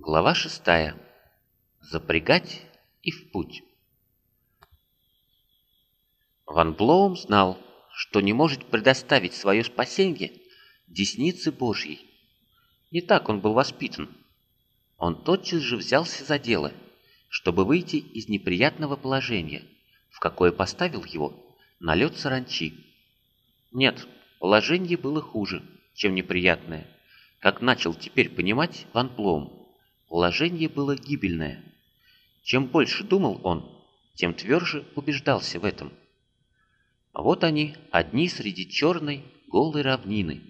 Глава шестая. Запрягать и в путь. Ван Блоум знал, что не может предоставить свое спасение деснице Божьей. Не так он был воспитан. Он тотчас же взялся за дело, чтобы выйти из неприятного положения, в какое поставил его налет саранчи. Нет, положение было хуже, чем неприятное, как начал теперь понимать Ван Блоум. Положение было гибельное. Чем больше думал он, тем тверже убеждался в этом. А вот они, одни среди черной, голой равнины,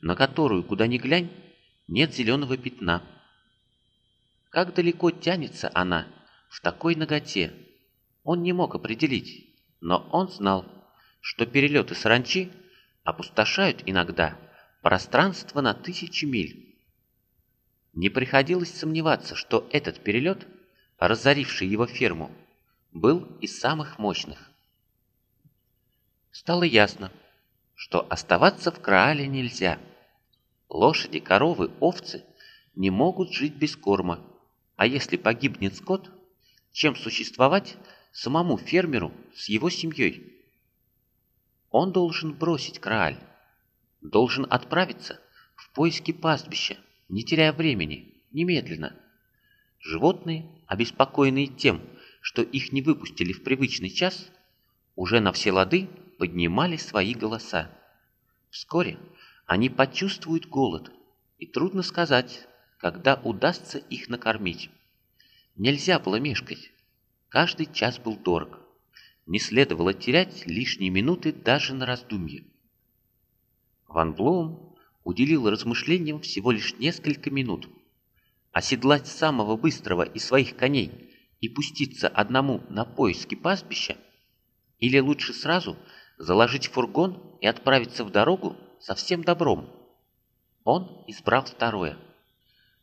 на которую, куда ни глянь, нет зеленого пятна. Как далеко тянется она в такой ноготе, он не мог определить, но он знал, что перелеты саранчи опустошают иногда пространство на тысячи миль. Не приходилось сомневаться, что этот перелет, разоривший его ферму, был из самых мощных. Стало ясно, что оставаться в Краале нельзя. Лошади, коровы, овцы не могут жить без корма, а если погибнет скот, чем существовать самому фермеру с его семьей? Он должен бросить Крааль, должен отправиться в поиски пастбища, не теряя времени, немедленно. Животные, обеспокоенные тем, что их не выпустили в привычный час, уже на все лады поднимали свои голоса. Вскоре они почувствуют голод, и трудно сказать, когда удастся их накормить. Нельзя было мешкать. Каждый час был дорог. Не следовало терять лишние минуты даже на раздумье. Ван Блоум уделил размышлениям всего лишь несколько минут. Оседлать самого быстрого из своих коней и пуститься одному на поиски пастбища? Или лучше сразу заложить фургон и отправиться в дорогу со всем добром? Он избрал второе.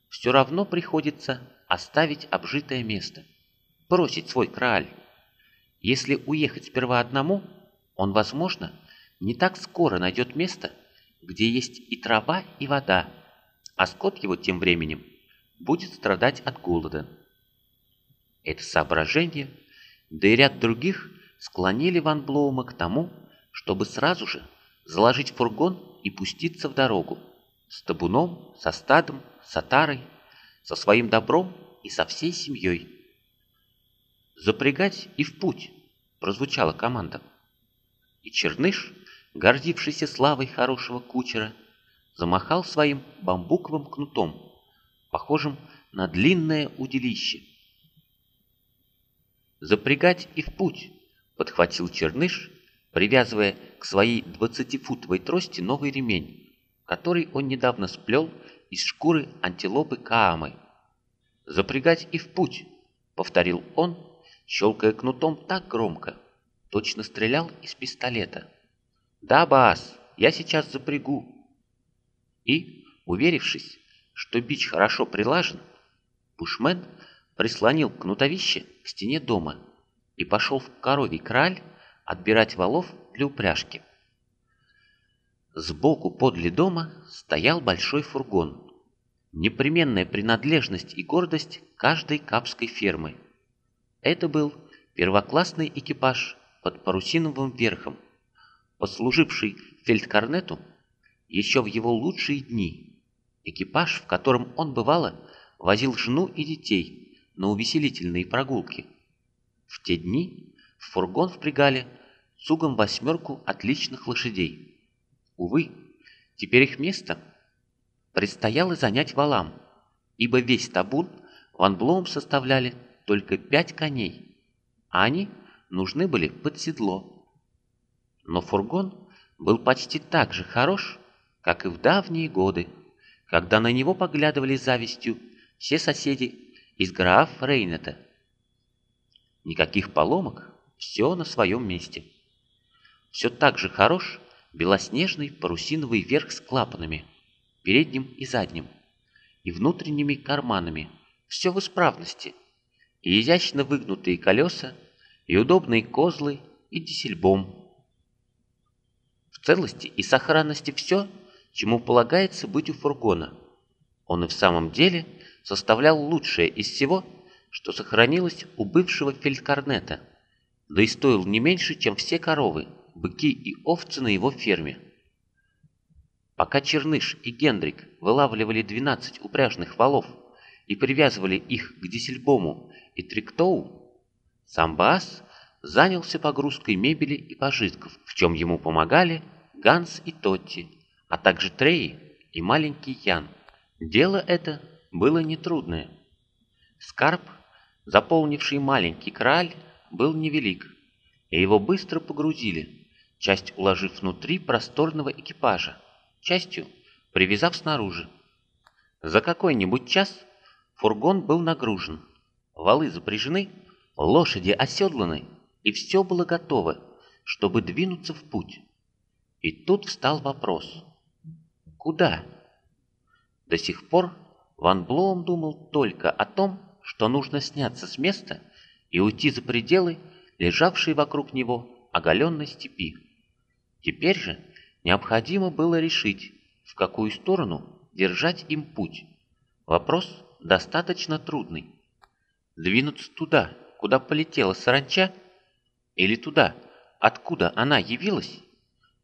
Все равно приходится оставить обжитое место, бросить свой крааль. Если уехать сперва одному, он, возможно, не так скоро найдет место, где есть и трава, и вода, а скот его тем временем будет страдать от голода. Это соображение, да и ряд других склонили Ван Блоума к тому, чтобы сразу же заложить фургон и пуститься в дорогу с табуном, со стадом, с отарой, со своим добром и со всей семьей. «Запрягать и в путь!» – прозвучала команда. И Черныш гордившийся славой хорошего кучера, замахал своим бамбуковым кнутом, похожим на длинное удилище. «Запрягать и в путь!» — подхватил Черныш, привязывая к своей двадцатифутовой трости новый ремень, который он недавно сплел из шкуры антилопы Каамы. «Запрягать и в путь!» — повторил он, щелкая кнутом так громко, точно стрелял из пистолета. «Да, Бас, я сейчас запрягу». И, уверившись, что бич хорошо прилажен, Бушмен прислонил кнутовище к стене дома и пошел в коровий краль отбирать валов для упряжки. Сбоку подле дома стоял большой фургон, непременная принадлежность и гордость каждой капской фермы. Это был первоклассный экипаж под парусиновым верхом, послуживший фельдкорнету еще в его лучшие дни. Экипаж, в котором он бывало, возил жену и детей на увеселительные прогулки. В те дни в фургон впрягали цугом восьмерку отличных лошадей. Увы, теперь их место предстояло занять валам, ибо весь табун Ван Блоум составляли только пять коней, а они нужны были под седло. Но фургон был почти так же хорош, как и в давние годы, когда на него поглядывали завистью все соседи из граф Рейнета. Никаких поломок, все на своем месте. Все так же хорош белоснежный парусиновый верх с клапанами, передним и задним, и внутренними карманами, все в исправности, и изящно выгнутые колеса, и удобные козлы, и дисельбом, целости и сохранности все, чему полагается быть у фургона. Он и в самом деле составлял лучшее из всего, что сохранилось у бывшего фельдкорнета, да и стоил не меньше, чем все коровы, быки и овцы на его ферме. Пока Черныш и Гендрик вылавливали 12 упряжных валов и привязывали их к Диссельбому и Триктоу, сам Баас занялся погрузкой мебели и пожитков, в чем ему помогали Ганс и Тотти, а также Трей и маленький Ян. Дело это было нетрудное. Скарб, заполнивший маленький краль, был невелик, и его быстро погрузили, часть уложив внутри просторного экипажа, частью привязав снаружи. За какой-нибудь час фургон был нагружен, валы запряжены, лошади оседланы, и все было готово, чтобы двинуться в путь. И тут встал вопрос. Куда? До сих пор Ван Блоум думал только о том, что нужно сняться с места и уйти за пределы, лежавшей вокруг него оголенной степи. Теперь же необходимо было решить, в какую сторону держать им путь. Вопрос достаточно трудный. Двинуться туда, куда полетела саранча, или туда, откуда она явилась?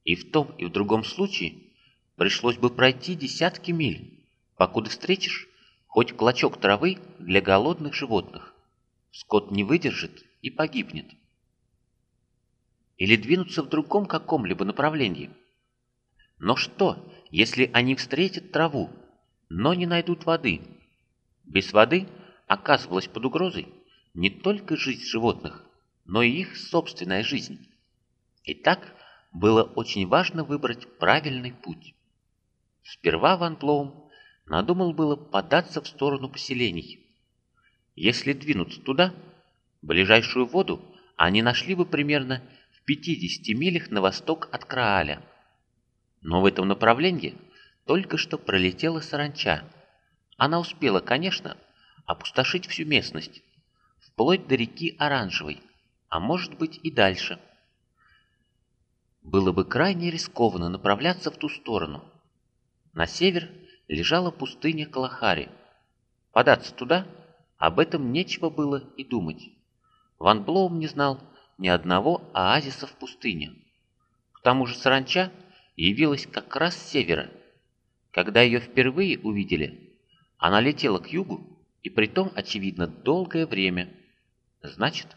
И в том и в другом случае пришлось бы пройти десятки миль, покуда встретишь хоть клочок травы для голодных животных. Скот не выдержит и погибнет. Или двинуться в другом каком-либо направлении. Но что, если они встретят траву, но не найдут воды? Без воды оказывалась под угрозой не только жизнь животных, но и их собственная жизнь. Итак, было очень важно выбрать правильный путь. Сперва Ван Блоом надумал было податься в сторону поселений. Если двинуться туда, ближайшую воду они нашли бы примерно в 50 милях на восток от Крааля. Но в этом направлении только что пролетела саранча. Она успела, конечно, опустошить всю местность, вплоть до реки Оранжевой, а может быть и дальше. Было бы крайне рискованно направляться в ту сторону. На север лежала пустыня Калахари. Податься туда, об этом нечего было и думать. Ван Блоум не знал ни одного оазиса в пустыне. К тому же саранча явилась как раз с севера. Когда ее впервые увидели, она летела к югу, и притом, очевидно, долгое время. Значит,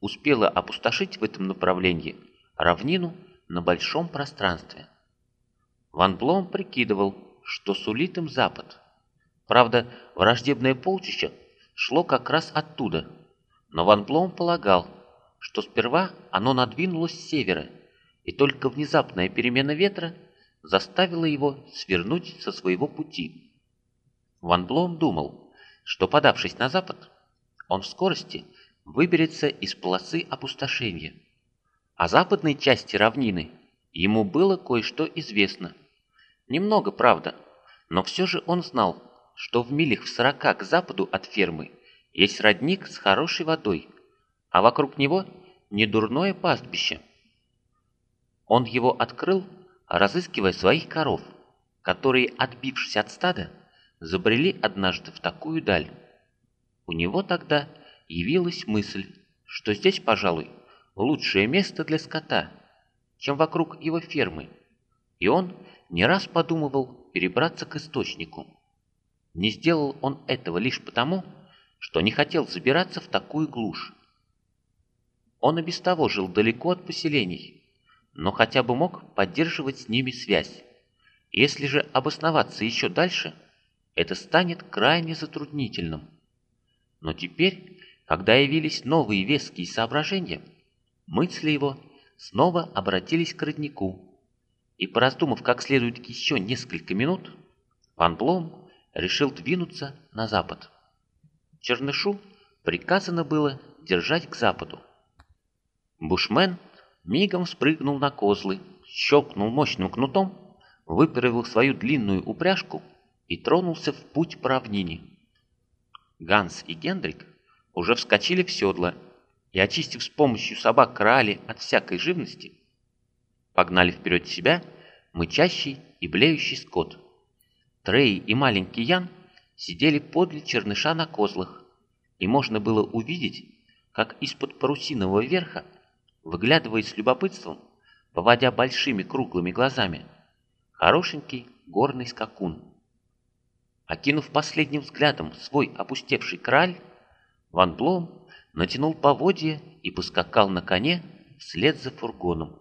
успела опустошить в этом направлении равнину на большом пространстве. Ван Блом прикидывал, что сулит им запад. Правда, враждебное полчище шло как раз оттуда, но Ван Блом полагал, что сперва оно надвинулось с севера, и только внезапная перемена ветра заставила его свернуть со своего пути. Ван Блом думал, что, подавшись на запад, он в скорости – выберется из полосы опустошения. О западной части равнины ему было кое-что известно. Немного, правда, но все же он знал, что в милях в сорока к западу от фермы есть родник с хорошей водой, а вокруг него недурное пастбище. Он его открыл, разыскивая своих коров, которые, отбившись от стада, забрели однажды в такую даль. У него тогда явилась мысль, что здесь, пожалуй, лучшее место для скота, чем вокруг его фермы, и он не раз подумывал перебраться к источнику. Не сделал он этого лишь потому, что не хотел забираться в такую глушь. Он и без того жил далеко от поселений, но хотя бы мог поддерживать с ними связь. Если же обосноваться еще дальше, это станет крайне затруднительным. Но теперь когда явились новые веские соображения, мысли его снова обратились к роднику, и, пораздумав как следует еще несколько минут, Ван Блом решил двинуться на запад. Чернышу приказано было держать к западу. Бушмен мигом спрыгнул на козлы, щелкнул мощным кнутом, выправил свою длинную упряжку и тронулся в путь по равнине. Ганс и Гендрик уже вскочили в седло и, очистив с помощью собак крали от всякой живности, погнали вперед себя мычащий и блеющий скот. Трей и маленький Ян сидели подле черныша на козлах, и можно было увидеть, как из-под парусинового верха, выглядывая с любопытством, поводя большими круглыми глазами, хорошенький горный скакун. Окинув последним взглядом свой опустевший краль, Ван Блом натянул поводья и поскакал на коне вслед за фургоном.